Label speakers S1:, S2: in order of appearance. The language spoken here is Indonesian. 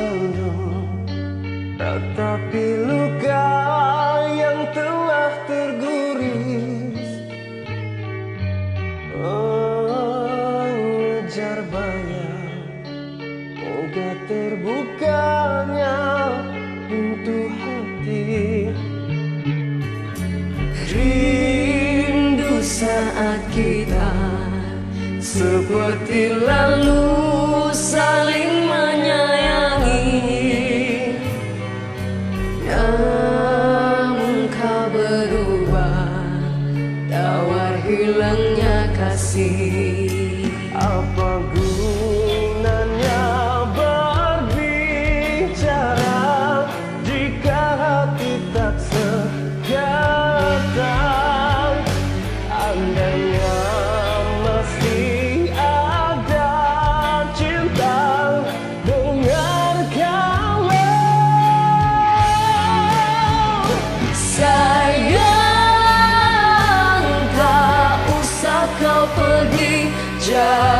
S1: senyum Tetapi luka yang telah terguris Mengejar oh, bayang. Moga terbukanya pintu hati. Rindu saat kita seperti lalu. kasih.
S2: just